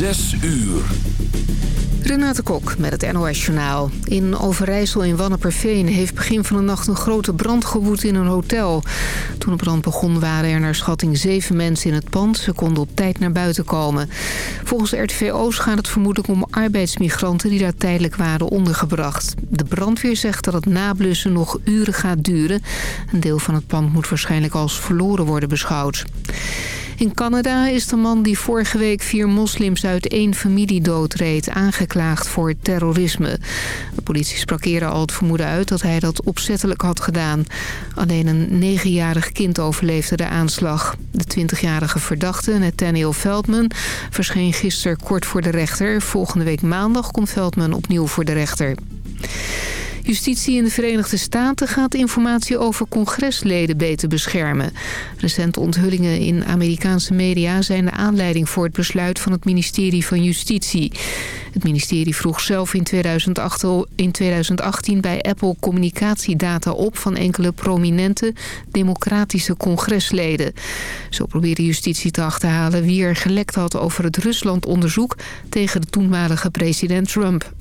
Zes uur. Renate Kok met het NOS Journaal. In Overijssel in Wanneperveen heeft begin van de nacht een grote brand gewoed in een hotel. Toen de brand begon waren er naar schatting zeven mensen in het pand. Ze konden op tijd naar buiten komen. Volgens RTV Oost gaat het vermoedelijk om arbeidsmigranten die daar tijdelijk waren ondergebracht. De brandweer zegt dat het nablussen nog uren gaat duren. Een deel van het pand moet waarschijnlijk als verloren worden beschouwd. In Canada is de man die vorige week vier moslims uit één familie doodreed... aangeklaagd voor terrorisme. De politie sprak eerder al het vermoeden uit dat hij dat opzettelijk had gedaan. Alleen een negenjarig kind overleefde de aanslag. De 20-jarige verdachte, Nathaniel Veldman, verscheen gisteren kort voor de rechter. Volgende week maandag komt Veldman opnieuw voor de rechter. Justitie in de Verenigde Staten gaat informatie over congresleden beter beschermen. Recente onthullingen in Amerikaanse media zijn de aanleiding voor het besluit van het ministerie van Justitie. Het ministerie vroeg zelf in, 2008, in 2018 bij Apple communicatiedata op van enkele prominente democratische congresleden. Zo probeerde justitie te achterhalen wie er gelekt had over het Rusland-onderzoek tegen de toenmalige president Trump.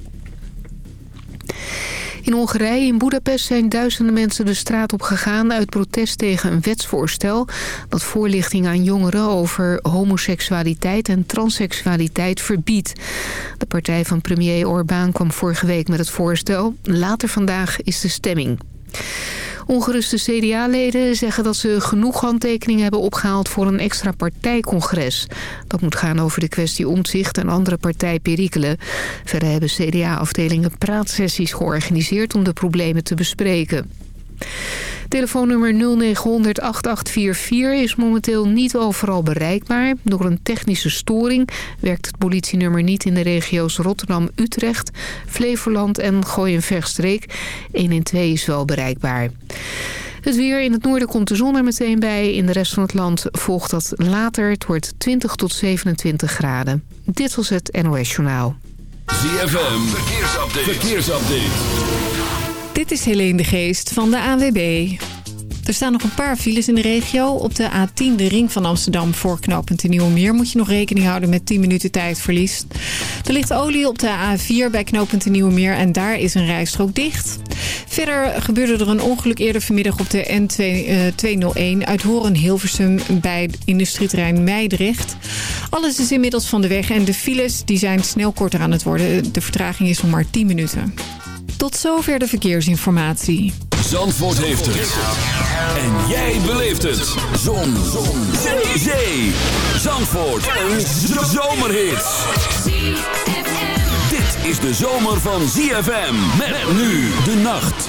In Hongarije, in Budapest, zijn duizenden mensen de straat op gegaan... uit protest tegen een wetsvoorstel... dat voorlichting aan jongeren over homoseksualiteit en transseksualiteit verbiedt. De partij van premier Orbán kwam vorige week met het voorstel. Later vandaag is de stemming. Ongeruste CDA-leden zeggen dat ze genoeg handtekeningen hebben opgehaald voor een extra partijcongres. Dat moet gaan over de kwestie omzicht en andere partijperikelen. Verder hebben CDA-afdelingen praatsessies georganiseerd om de problemen te bespreken. Telefoonnummer 0900 8844 is momenteel niet overal bereikbaar. Door een technische storing werkt het politienummer niet in de regio's Rotterdam, Utrecht, Flevoland en Gooi-en-Vechtstreek. 112 is wel bereikbaar. Het weer in het noorden komt de zon er meteen bij. In de rest van het land volgt dat later. Het wordt 20 tot 27 graden. Dit was het NOS Journaal. ZFM, verkeersupdate. verkeersupdate. Dit is Helene de Geest van de AWB. Er staan nog een paar files in de regio. Op de A10, de ring van Amsterdam voor knooppunt Nieuwe Meer... moet je nog rekening houden met 10 minuten tijdverlies. Er ligt olie op de A4 bij knooppunt Nieuwe Meer... en daar is een rijstrook dicht. Verder gebeurde er een ongeluk eerder vanmiddag op de N201... Uh, uit Horen-Hilversum bij industrieterrein Meidrecht. Alles is inmiddels van de weg en de files die zijn snel korter aan het worden. De vertraging is nog maar 10 minuten. Tot zover de verkeersinformatie. Zandvoort heeft het. En jij beleeft het. Zon. Zon. Zee. Zee. Zandvoort. Een zomerhit. Dit is de zomer van ZFM. Met nu de nacht.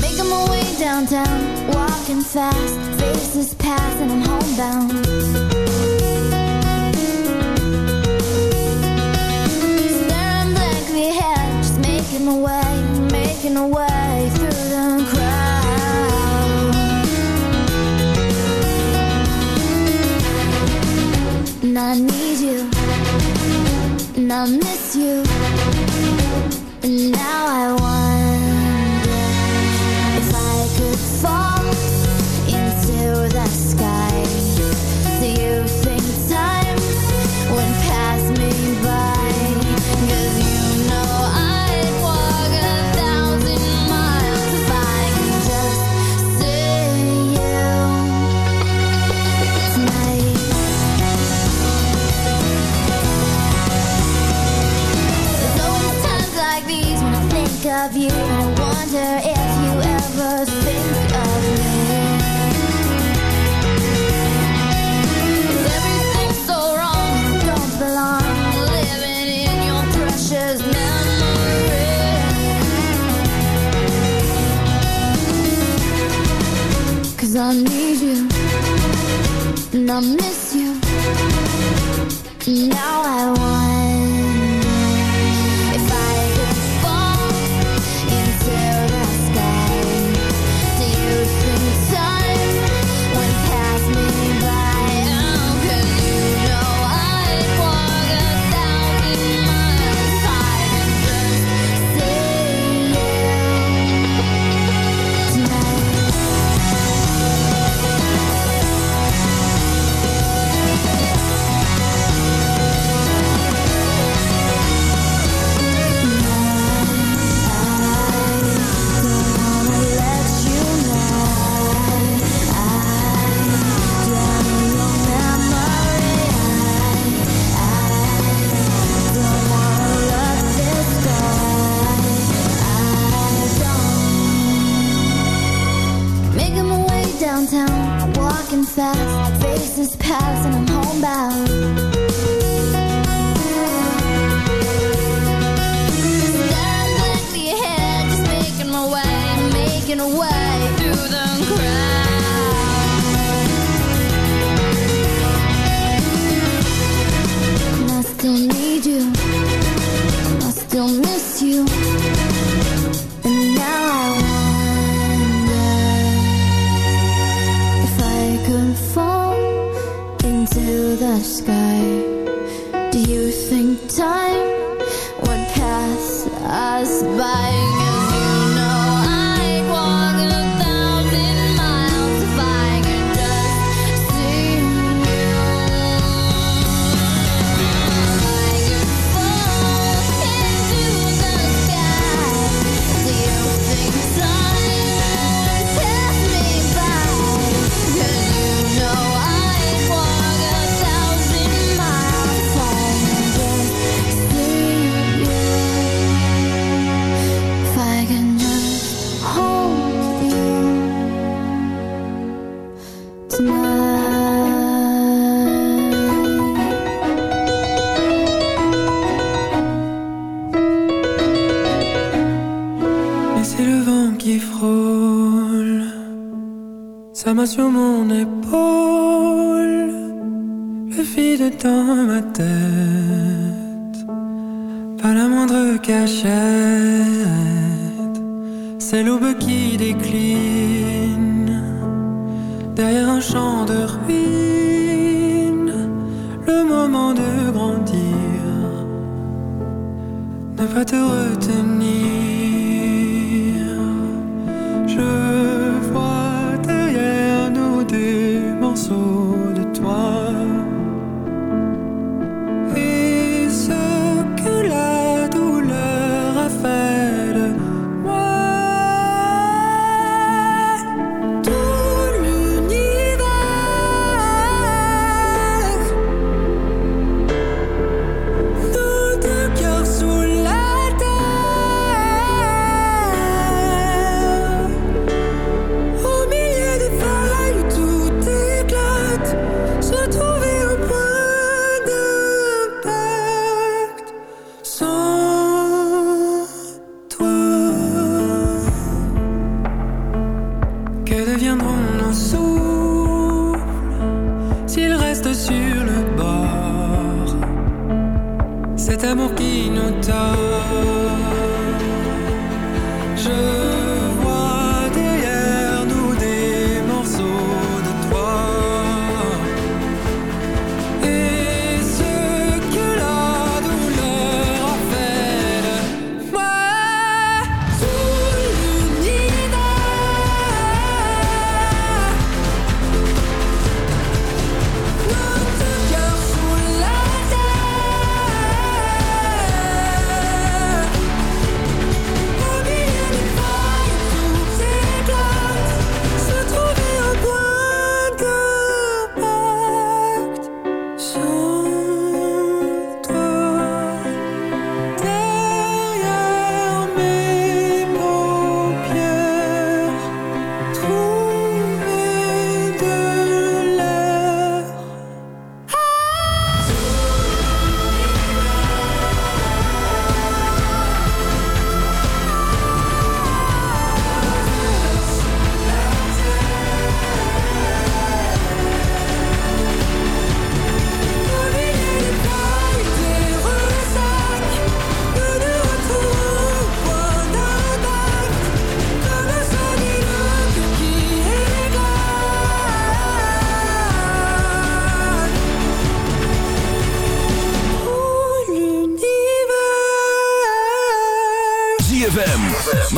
Making my way downtown, walking fast faces pass and I'm homebound. Staring blankly ahead, just making my way, making my way through the crowd. And I need you, and I miss you. And now I wonder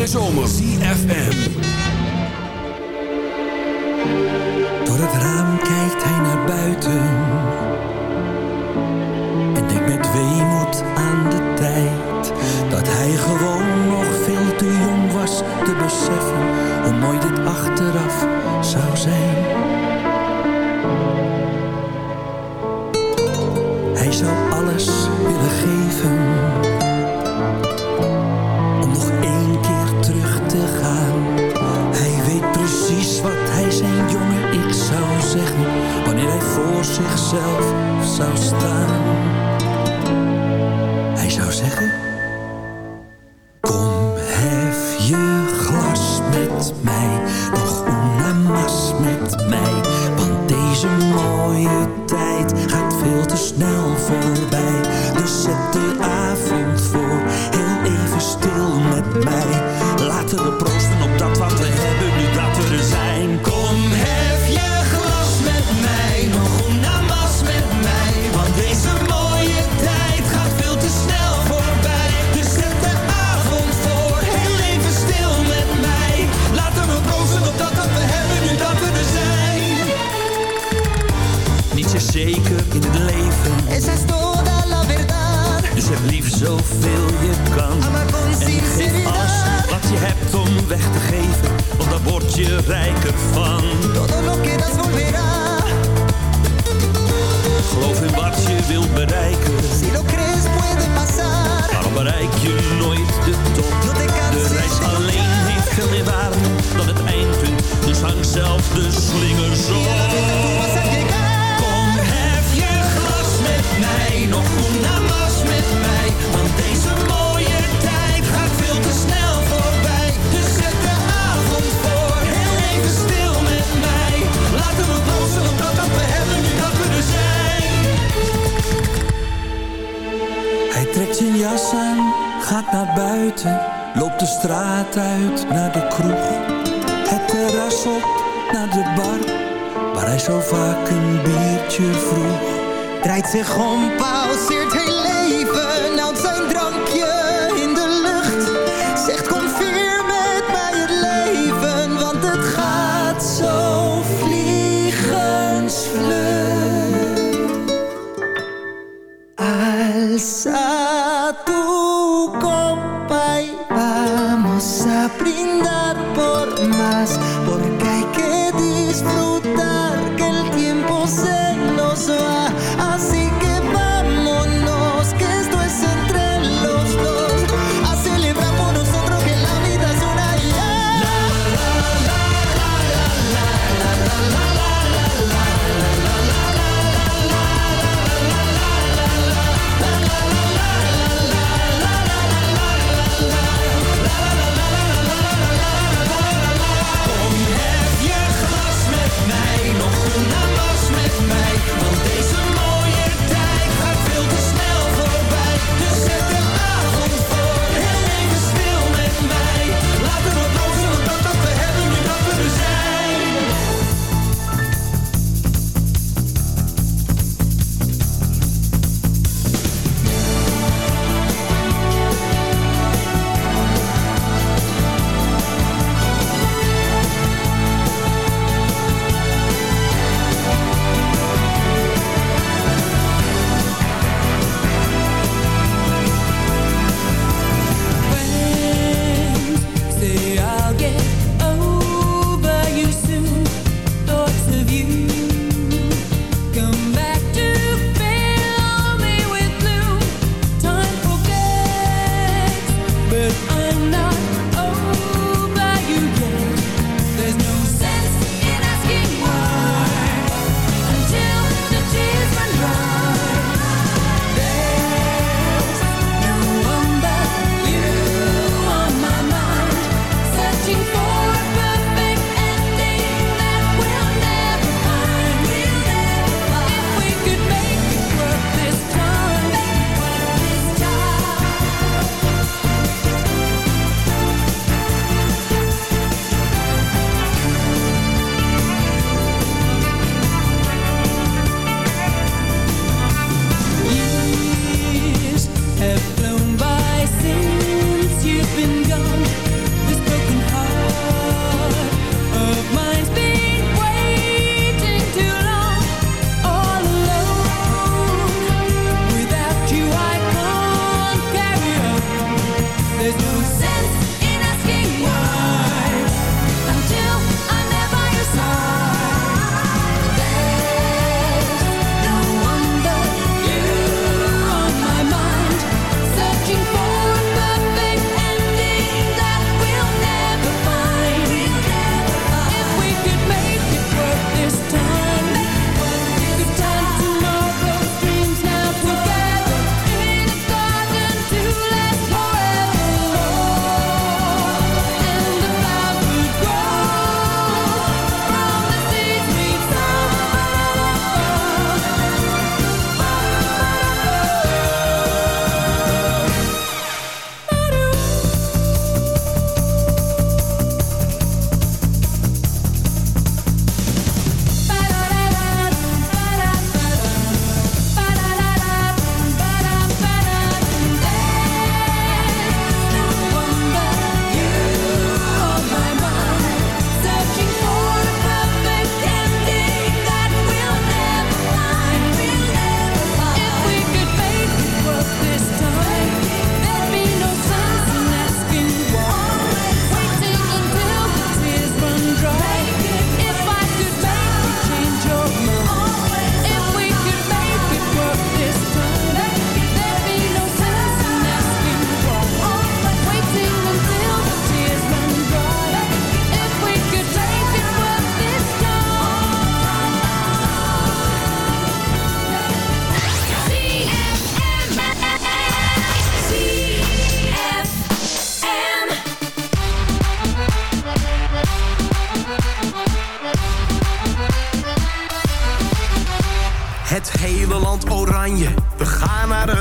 de zomer. CFM. mij. zoveel je kan. En geef alles wat je hebt om weg te geven, want daar word je rijker van. Geloof in wat je wilt bereiken. Waarom bereik je nooit de top? De reis alleen heeft veel meer waarde dan het eindpunt. Dus hang zelf de slinger op. Kom, hef je glas met mij nog goed want deze mooie tijd gaat veel te snel voorbij. Dus zet de avond voor. Heel even stil met mij. Laten we blozen op dat dat we hebben, nu dat kunnen zijn. Hij trekt zijn jas aan, gaat naar buiten. Loopt de straat uit naar de kroegen. Het terras op, naar de bar. Waar hij zo vaak een beetje vroeg. Drijdt zich om, paalt.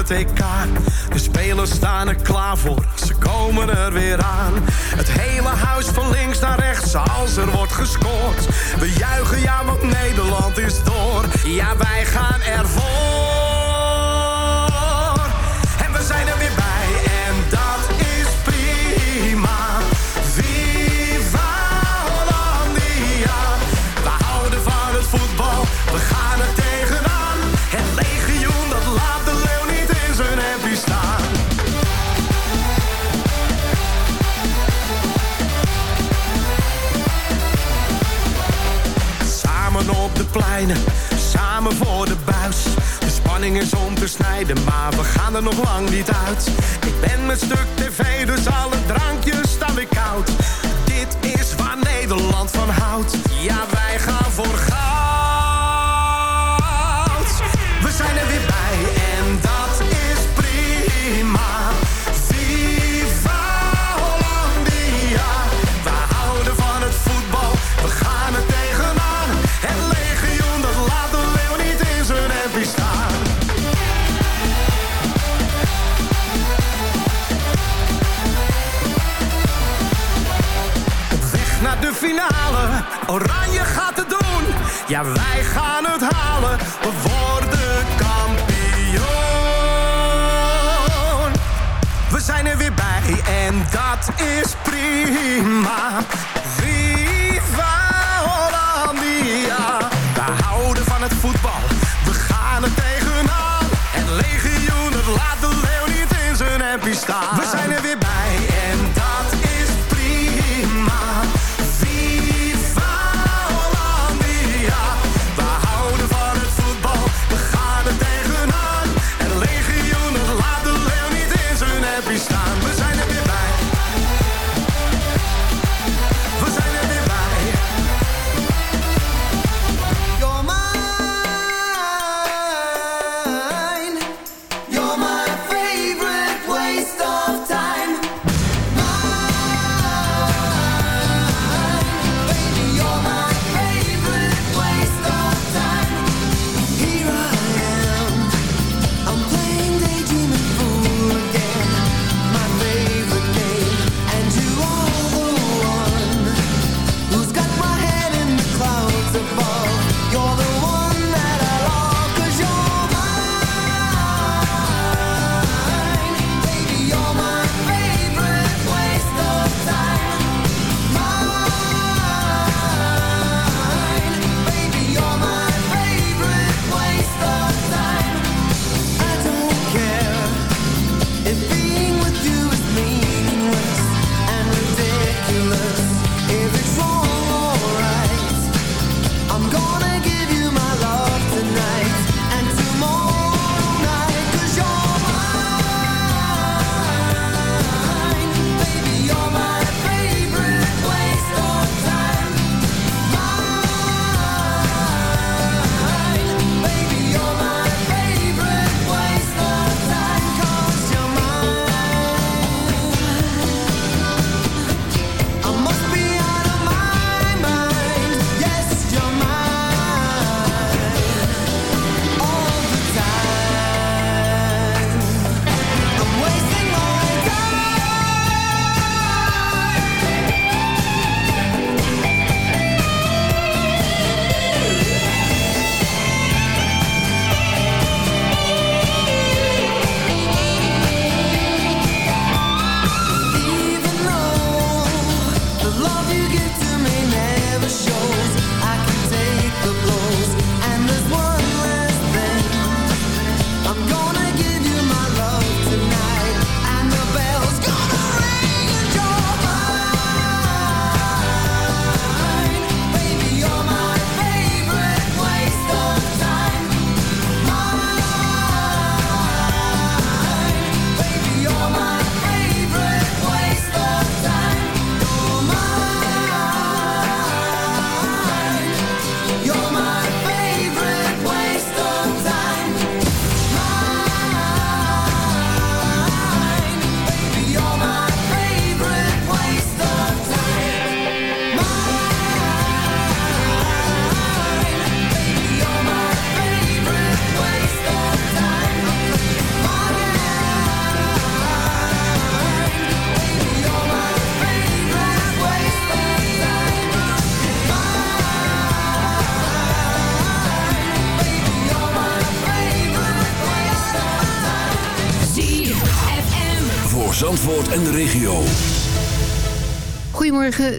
Gaan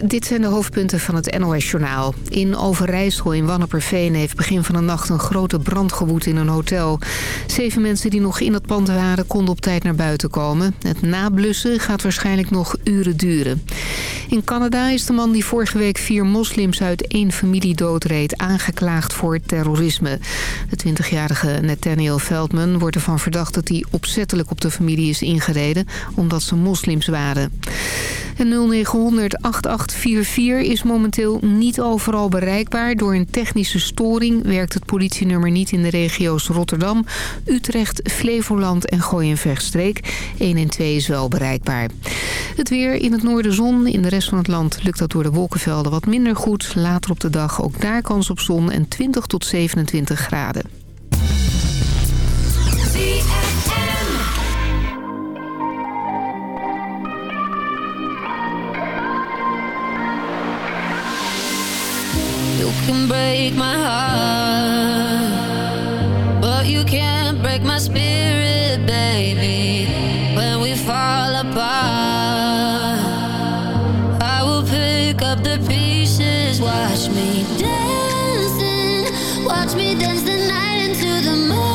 Dit zijn de hoofdpunten van het NOS-journaal. In Overijssel in Wanneperveen heeft begin van de nacht een grote brand gewoed in een hotel. Zeven mensen die nog in dat pand waren konden op tijd naar buiten komen. Het nablussen gaat waarschijnlijk nog uren duren. In Canada is de man die vorige week vier moslims uit één familie doodreed aangeklaagd voor terrorisme. De 20-jarige Nathaniel Feldman wordt ervan verdacht dat hij opzettelijk op de familie is ingereden omdat ze moslims waren. En 0900 8844 is momenteel niet overal bereikbaar. Door een technische storing werkt het politienummer niet in de regio's Rotterdam, Utrecht, Flevoland en Gooi en Vechtstreek. 112 is wel bereikbaar. Het weer in het noorden zon. In de rest van het land lukt dat door de wolkenvelden wat minder goed. Later op de dag ook daar kans op zon en 20 tot 27 graden. Can break my heart, but you can't break my spirit, baby. When we fall apart, I will pick up the pieces. Watch me dancing, watch me dance the night into the morning.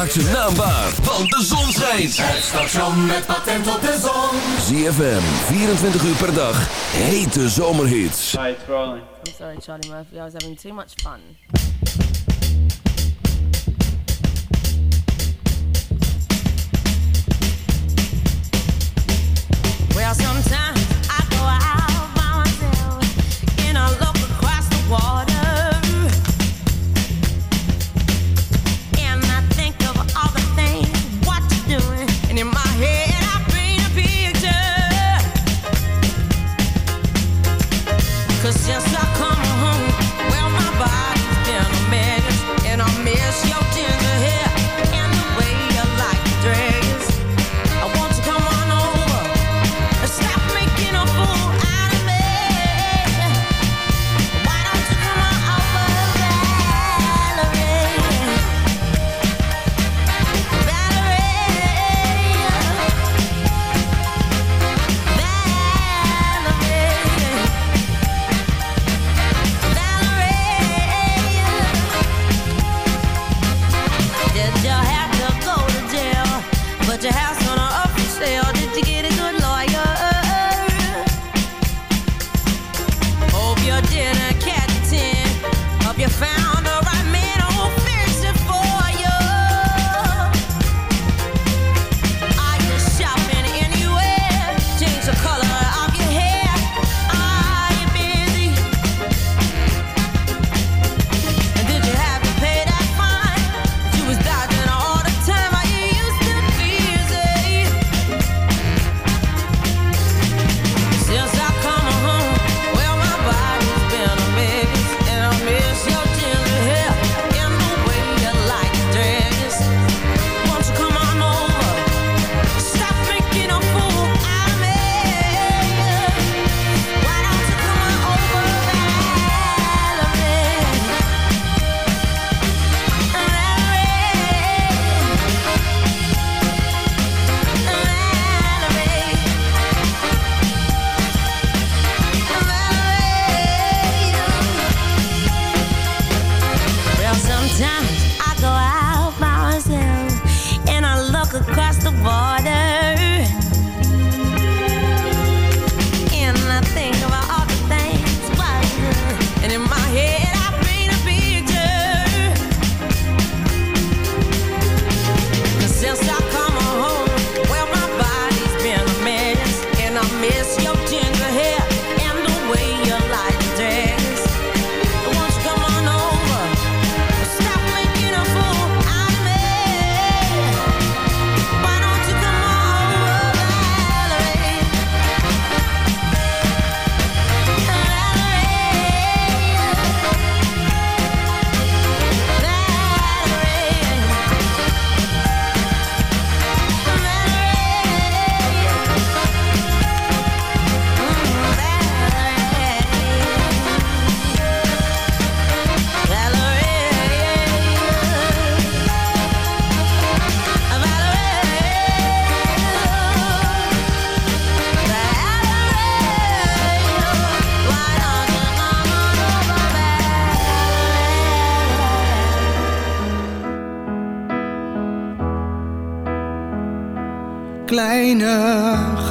maakt ze naambaar, want de zon schijnt. Het station met patent op de zon. ZFM, 24 uur per dag, hete zomerhits. Hi, it's Rolling. Sorry, Charlie Murphy. I was having too much fun.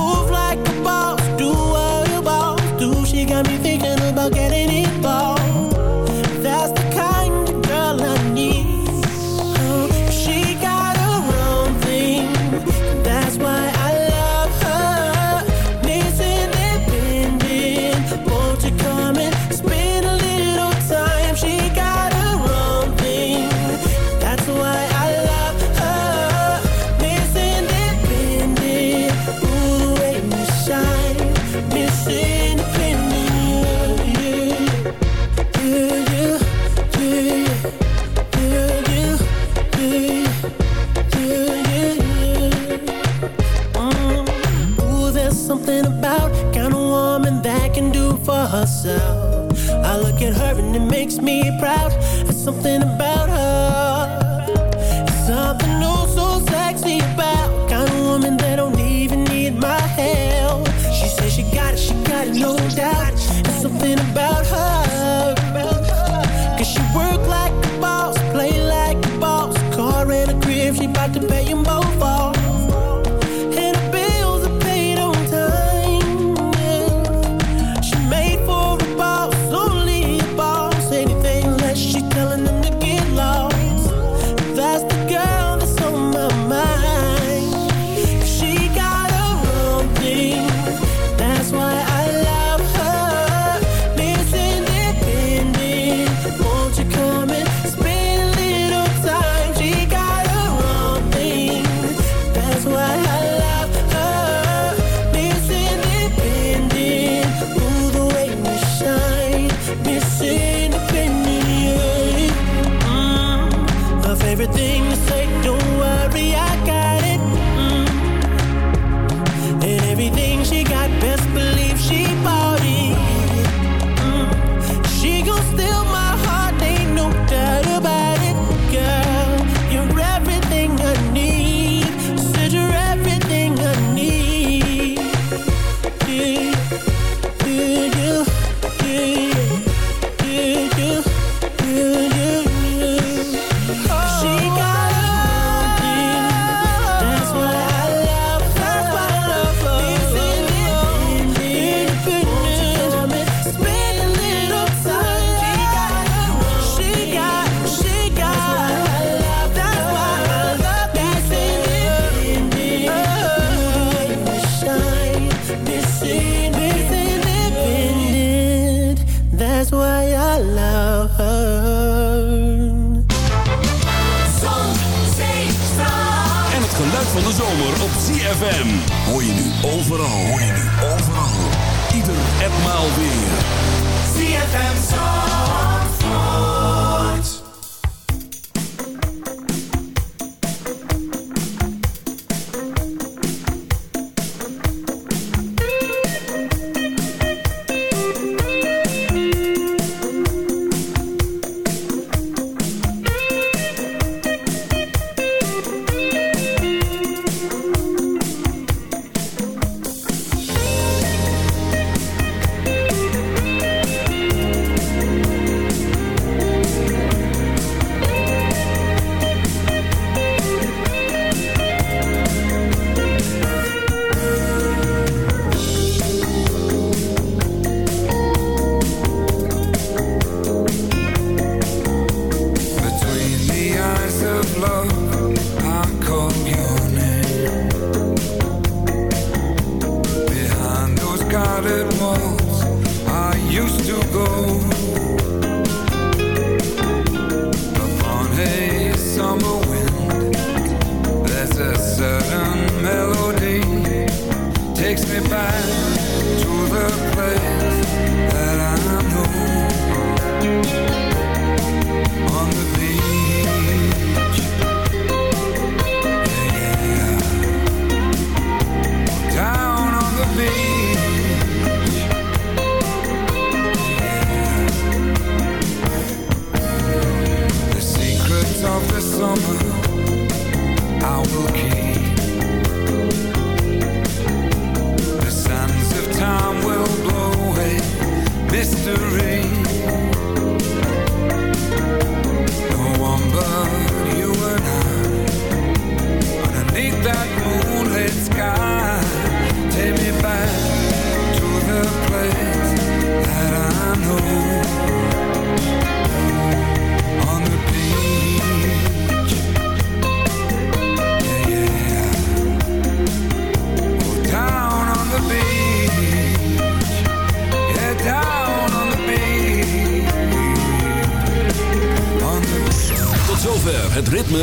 move like makes me proud. There's something about everything